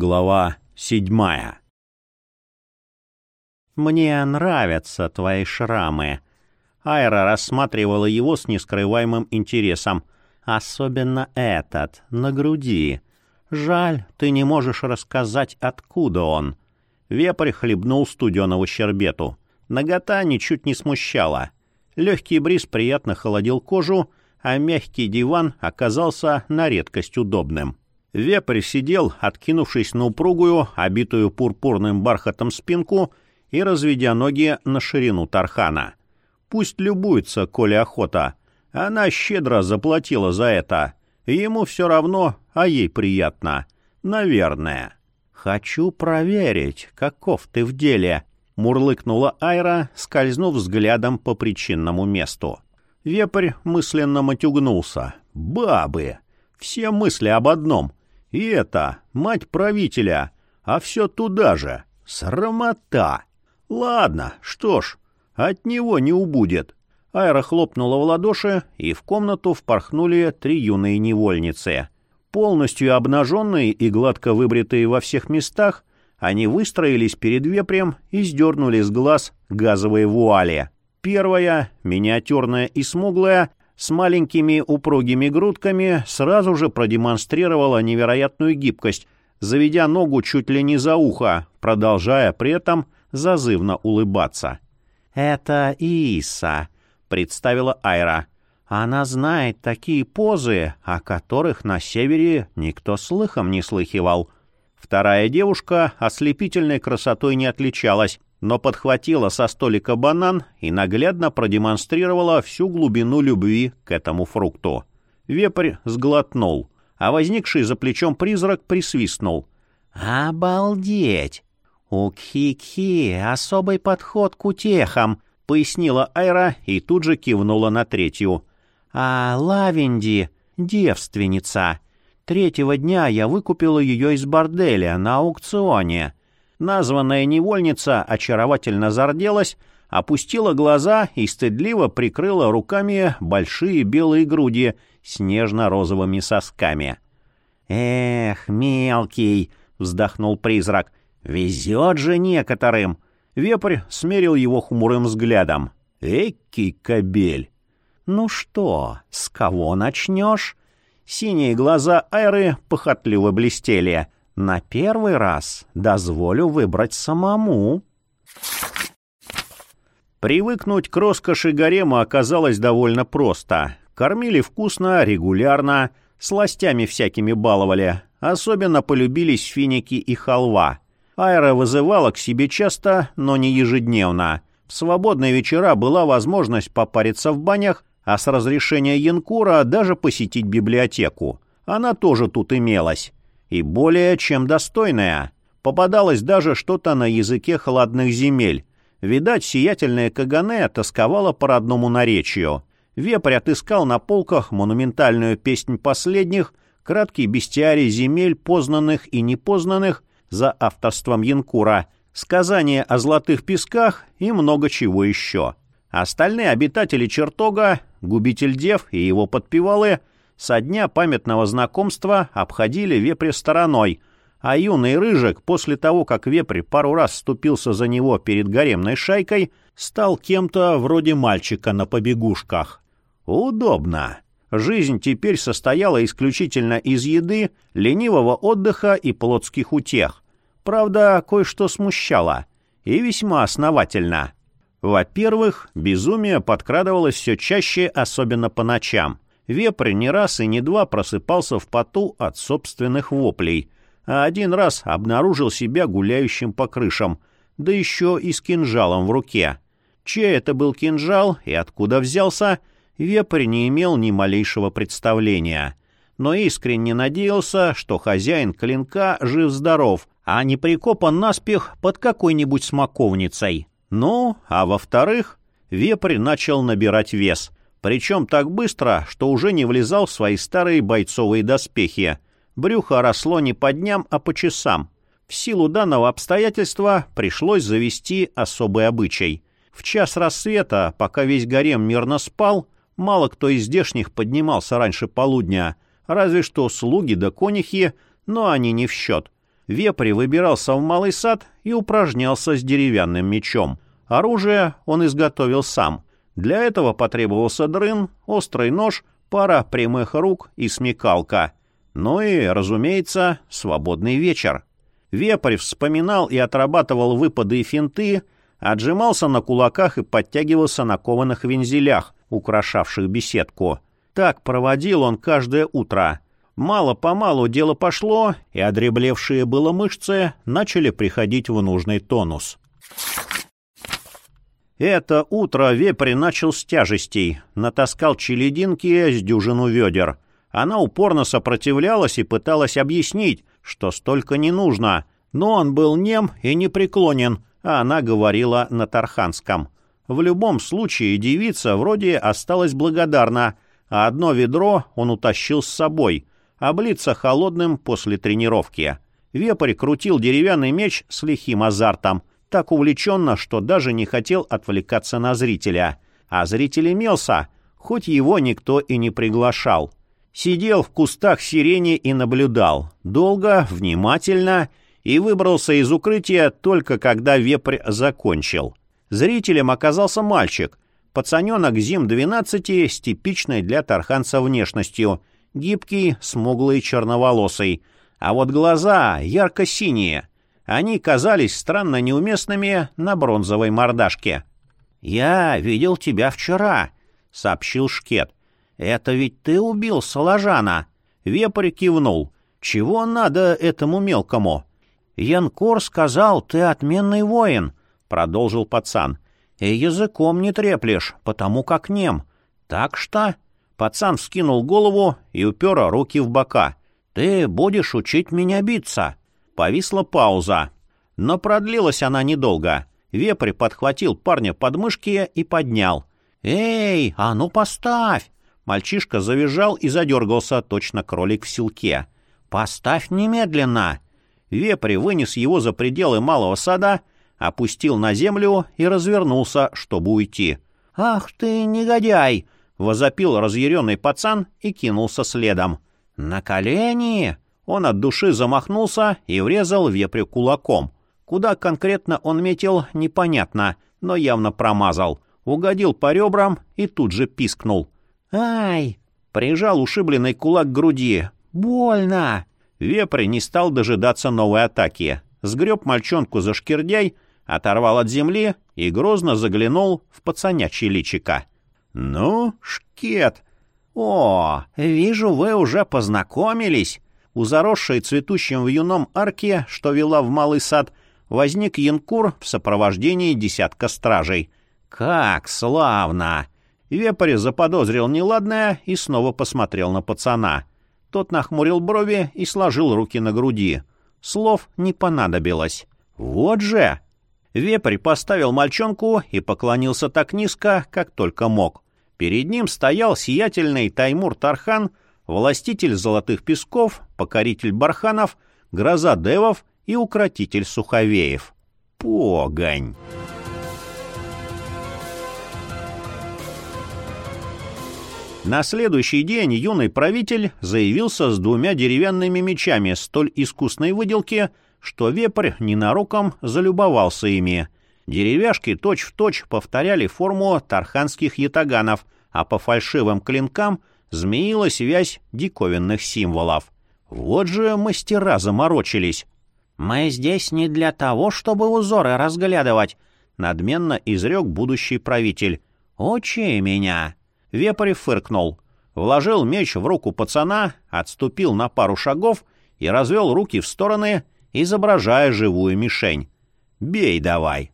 Глава седьмая. «Мне нравятся твои шрамы». Айра рассматривала его с нескрываемым интересом. «Особенно этот, на груди. Жаль, ты не можешь рассказать, откуда он». Вепрь хлебнул студеного щербету. Нагота ничуть не смущала. Легкий бриз приятно холодил кожу, а мягкий диван оказался на редкость удобным. Вепрь сидел, откинувшись на упругую, обитую пурпурным бархатом спинку, и разведя ноги на ширину Тархана. Пусть любуется, коли охота. Она щедро заплатила за это. Ему все равно, а ей приятно. Наверное. «Хочу проверить, каков ты в деле», — мурлыкнула Айра, скользнув взглядом по причинному месту. Вепрь мысленно матюгнулся. «Бабы! Все мысли об одном. И это, мать правителя, а все туда же. Срамота!» «Ладно, что ж, от него не убудет». Айра хлопнула в ладоши, и в комнату впорхнули три юные невольницы. Полностью обнаженные и гладко выбритые во всех местах, они выстроились перед вепрем и сдернули с глаз газовые вуали. Первая, миниатюрная и смуглая, с маленькими упругими грудками, сразу же продемонстрировала невероятную гибкость, заведя ногу чуть ли не за ухо, продолжая при этом зазывно улыбаться. «Это Иса», — представила Айра. «Она знает такие позы, о которых на севере никто слыхом не слыхивал». Вторая девушка ослепительной красотой не отличалась, но подхватила со столика банан и наглядно продемонстрировала всю глубину любви к этому фрукту. Вепрь сглотнул, а возникший за плечом призрак присвистнул. «Обалдеть! «У Кхи-Кхи особый подход к утехам», — пояснила Айра и тут же кивнула на третью. «А Лавенди — девственница. Третьего дня я выкупила ее из борделя на аукционе». Названная невольница очаровательно зарделась, опустила глаза и стыдливо прикрыла руками большие белые груди с нежно-розовыми сосками. «Эх, мелкий!» — вздохнул призрак. «Везет же некоторым!» Вепрь смерил его хмурым взглядом. «Эки кобель!» «Ну что, с кого начнешь?» Синие глаза Айры похотливо блестели. «На первый раз дозволю выбрать самому». Привыкнуть к роскоши гарема оказалось довольно просто. Кормили вкусно, регулярно, сластями всякими баловали. Особенно полюбились финики и халва. Айра вызывала к себе часто, но не ежедневно. В свободные вечера была возможность попариться в банях, а с разрешения Янкура даже посетить библиотеку. Она тоже тут имелась. И более чем достойная. Попадалось даже что-то на языке холодных земель. Видать, сиятельная Кагане тосковала по родному наречию. Вепрь отыскал на полках монументальную песнь последних, краткий бестиарий земель, познанных и непознанных, за авторством Янкура, сказания о золотых песках и много чего еще. Остальные обитатели чертога, губитель дев и его подпевалы, со дня памятного знакомства обходили вепря стороной, а юный Рыжик, после того, как вепрь пару раз вступился за него перед гаремной шайкой, стал кем-то вроде мальчика на побегушках. Удобно. Жизнь теперь состояла исключительно из еды, ленивого отдыха и плотских утех. Правда, кое-что смущало. И весьма основательно. Во-первых, безумие подкрадывалось все чаще, особенно по ночам. Вепрь не раз и не два просыпался в поту от собственных воплей, а один раз обнаружил себя гуляющим по крышам, да еще и с кинжалом в руке. Чей это был кинжал и откуда взялся — Вепрь не имел ни малейшего представления, но искренне надеялся, что хозяин клинка жив-здоров, а не прикопан наспех под какой-нибудь смоковницей. Ну, а во-вторых, вепрь начал набирать вес, причем так быстро, что уже не влезал в свои старые бойцовые доспехи. Брюхо росло не по дням, а по часам. В силу данного обстоятельства пришлось завести особый обычай. В час рассвета, пока весь гарем мирно спал, Мало кто из здешних поднимался раньше полудня, разве что слуги да конихи, но они не в счет. Вепрь выбирался в малый сад и упражнялся с деревянным мечом. Оружие он изготовил сам. Для этого потребовался дрын, острый нож, пара прямых рук и смекалка. Ну и, разумеется, свободный вечер. Вепрь вспоминал и отрабатывал выпады и финты, отжимался на кулаках и подтягивался на кованых вензелях, украшавших беседку. Так проводил он каждое утро. Мало-помалу дело пошло, и одреблевшие было мышцы начали приходить в нужный тонус. Это утро вепрь начал с тяжестей, натаскал челединки с дюжину ведер. Она упорно сопротивлялась и пыталась объяснить, что столько не нужно, но он был нем и непреклонен, а она говорила на тарханском. В любом случае девица вроде осталась благодарна, а одно ведро он утащил с собой — облиться холодным после тренировки. Вепрь крутил деревянный меч с лихим азартом, так увлеченно, что даже не хотел отвлекаться на зрителя. А зритель имелся, хоть его никто и не приглашал. Сидел в кустах сирени и наблюдал. Долго, внимательно, и выбрался из укрытия только когда вепрь закончил. Зрителем оказался мальчик, пацаненок Зим-12 с типичной для тарханца внешностью — Гибкий, смуглый, черноволосый. А вот глаза ярко-синие. Они казались странно неуместными на бронзовой мордашке. «Я видел тебя вчера», — сообщил Шкет. «Это ведь ты убил Соложана». Вепрь кивнул. «Чего надо этому мелкому?» «Янкор сказал, ты отменный воин», — продолжил пацан. «И языком не треплешь, потому как нем. Так что...» Пацан вскинул голову и упер руки в бока. «Ты будешь учить меня биться!» Повисла пауза. Но продлилась она недолго. Вепрь подхватил парня под мышки и поднял. «Эй, а ну поставь!» Мальчишка завизжал и задергался, точно кролик в селке. «Поставь немедленно!» Вепрь вынес его за пределы малого сада, опустил на землю и развернулся, чтобы уйти. «Ах ты, негодяй!» — возопил разъяренный пацан и кинулся следом. «На колени!» Он от души замахнулся и врезал вепрю кулаком. Куда конкретно он метил, непонятно, но явно промазал. Угодил по ребрам и тут же пискнул. «Ай!» Прижал ушибленный кулак к груди. «Больно!» Вепрь не стал дожидаться новой атаки. Сгреб мальчонку за шкирдяй, оторвал от земли и грозно заглянул в пацанячье личико. «Ну, шкет! О, вижу, вы уже познакомились!» У заросшей цветущим вьюном арки, что вела в малый сад, возник янкур в сопровождении десятка стражей. «Как славно!» Вепарь заподозрил неладное и снова посмотрел на пацана. Тот нахмурил брови и сложил руки на груди. Слов не понадобилось. «Вот же!» Вепрь поставил мальчонку и поклонился так низко, как только мог. Перед ним стоял сиятельный Таймур Тархан, властитель золотых песков, покоритель барханов, гроза девов и укротитель суховеев. Погонь! На следующий день юный правитель заявился с двумя деревянными мечами столь искусной выделки, что вепрь ненароком залюбовался ими — Деревяшки точь-в-точь точь повторяли форму тарханских ятаганов, а по фальшивым клинкам змеилась вязь диковинных символов. Вот же мастера заморочились. «Мы здесь не для того, чтобы узоры разглядывать», — надменно изрек будущий правитель. «Учи меня!» Вепрь фыркнул. Вложил меч в руку пацана, отступил на пару шагов и развел руки в стороны, изображая живую мишень. «Бей давай!»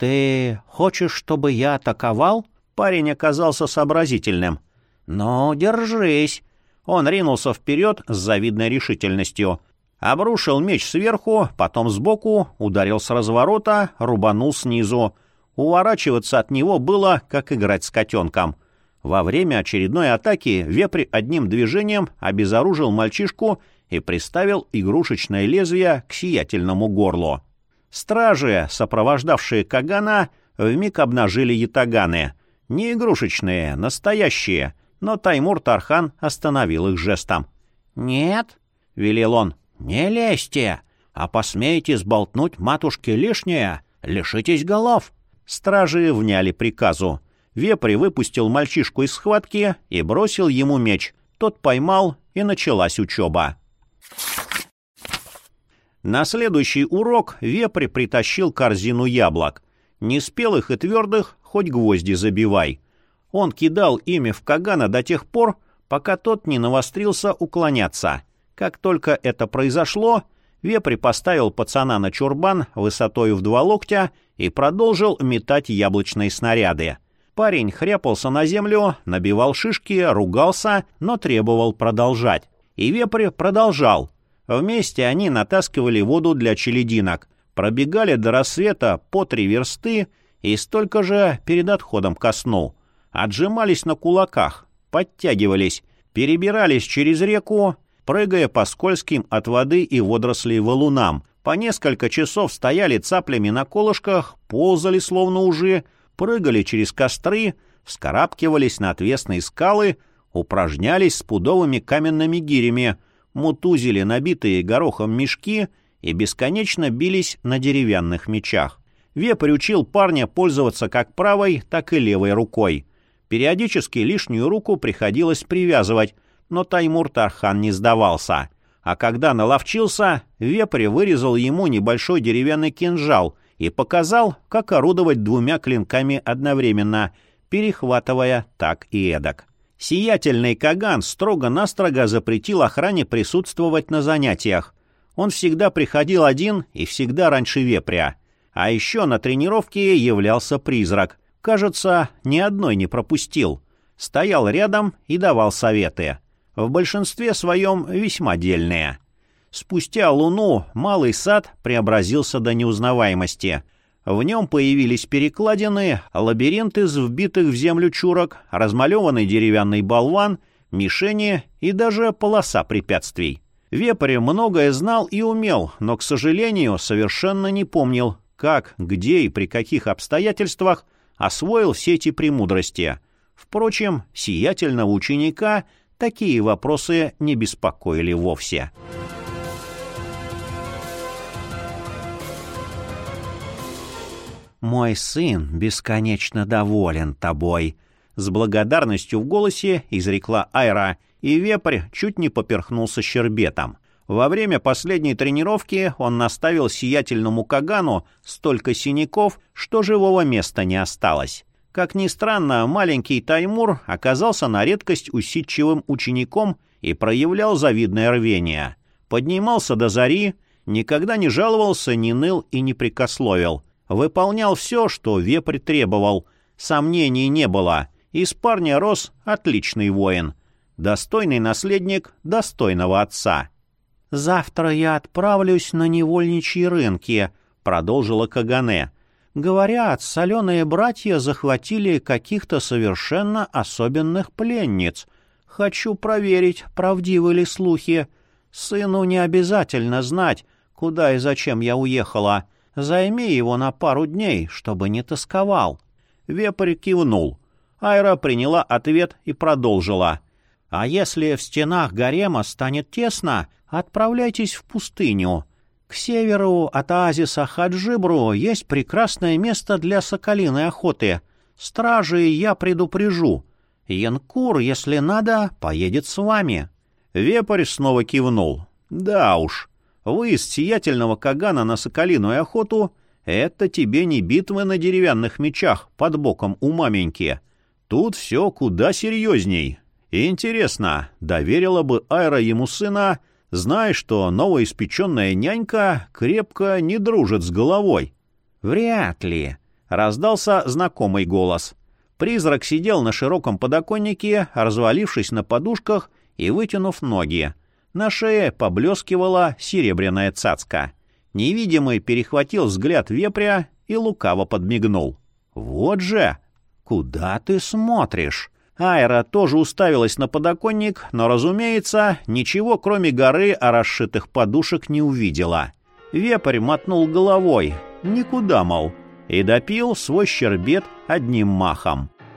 «Ты хочешь, чтобы я атаковал?» Парень оказался сообразительным. «Ну, держись!» Он ринулся вперед с завидной решительностью. Обрушил меч сверху, потом сбоку, ударил с разворота, рубанул снизу. Уворачиваться от него было, как играть с котенком. Во время очередной атаки вепрь одним движением обезоружил мальчишку и приставил игрушечное лезвие к сиятельному горлу. Стражи, сопровождавшие Кагана, вмиг обнажили ятаганы. Не игрушечные, настоящие, но Таймур Тархан остановил их жестом. «Нет», — велел он, — «не лезьте». А посмеете сболтнуть матушке лишнее, лишитесь голов!» Стражи вняли приказу. Вепрь выпустил мальчишку из схватки и бросил ему меч. Тот поймал, и началась учеба. На следующий урок Вепрь притащил корзину яблок. Неспелых и твердых хоть гвозди забивай. Он кидал ими в Кагана до тех пор, пока тот не навострился уклоняться. Как только это произошло, Вепрь поставил пацана на чурбан высотой в два локтя и продолжил метать яблочные снаряды. Парень хряпался на землю, набивал шишки, ругался, но требовал продолжать. И Вепрь продолжал. Вместе они натаскивали воду для челединок, пробегали до рассвета по три версты и столько же перед отходом ко сну. Отжимались на кулаках, подтягивались, перебирались через реку, прыгая по скользким от воды и водорослей валунам, по несколько часов стояли цаплями на колышках, ползали словно ужи, прыгали через костры, вскарабкивались на отвесные скалы, упражнялись с пудовыми каменными гирями, мутузили набитые горохом мешки и бесконечно бились на деревянных мечах. Вепрь учил парня пользоваться как правой, так и левой рукой. Периодически лишнюю руку приходилось привязывать, но Таймур Тархан не сдавался — а когда наловчился, вепрь вырезал ему небольшой деревянный кинжал и показал, как орудовать двумя клинками одновременно, перехватывая так и эдак. Сиятельный Каган строго-настрого запретил охране присутствовать на занятиях. Он всегда приходил один и всегда раньше вепря. А еще на тренировке являлся призрак. Кажется, ни одной не пропустил. Стоял рядом и давал советы в большинстве своем весьма дельные. Спустя луну малый сад преобразился до неузнаваемости. В нем появились перекладины, лабиринт из вбитых в землю чурок, размалеванный деревянный болван, мишени и даже полоса препятствий. Вепрь многое знал и умел, но, к сожалению, совершенно не помнил, как, где и при каких обстоятельствах освоил все эти премудрости. Впрочем, сиятельного ученика — такие вопросы не беспокоили вовсе. «Мой сын бесконечно доволен тобой», — с благодарностью в голосе изрекла Айра, и вепрь чуть не поперхнулся щербетом. Во время последней тренировки он наставил сиятельному Кагану столько синяков, что живого места не осталось. Как ни странно, маленький Таймур оказался на редкость усидчивым учеником и проявлял завидное рвение. Поднимался до зари, никогда не жаловался, не ныл и не прикословил. Выполнял все, что вепрь требовал. Сомнений не было. Из парня рос отличный воин. Достойный наследник достойного отца. «Завтра я отправлюсь на невольничьи рынки», — продолжила Кагане. Говорят, соленые братья захватили каких-то совершенно особенных пленниц. Хочу проверить, правдивы ли слухи. Сыну не обязательно знать, куда и зачем я уехала. Займи его на пару дней, чтобы не тосковал». Вепрь кивнул. Айра приняла ответ и продолжила. «А если в стенах гарема станет тесно, отправляйтесь в пустыню. К северу от оазиса Хаджибру есть прекрасное место для соколиной охоты. Стражи я предупрежу. Янкур, если надо, поедет с вами». Вепрь снова кивнул. «Да уж, выезд сиятельного Кагана на соколиную охоту — это тебе не битвы на деревянных мечах под боком у маменьки. Тут все куда серьезней. Интересно, доверила бы Айра ему сына Знай, что новоиспеченная нянька крепко не дружит с головой. «Вряд ли», — раздался знакомый голос. Призрак сидел на широком подоконнике, развалившись на подушках и вытянув ноги. На шее поблескивала серебряная цацка. Невидимый перехватил взгляд вепря и лукаво подмигнул. «Вот же! Куда ты смотришь?» Айра тоже уставилась на подоконник, но, разумеется, ничего кроме горы о расшитых подушек не увидела. Вепрь мотнул головой, никуда, мол, и допил свой щербет одним махом.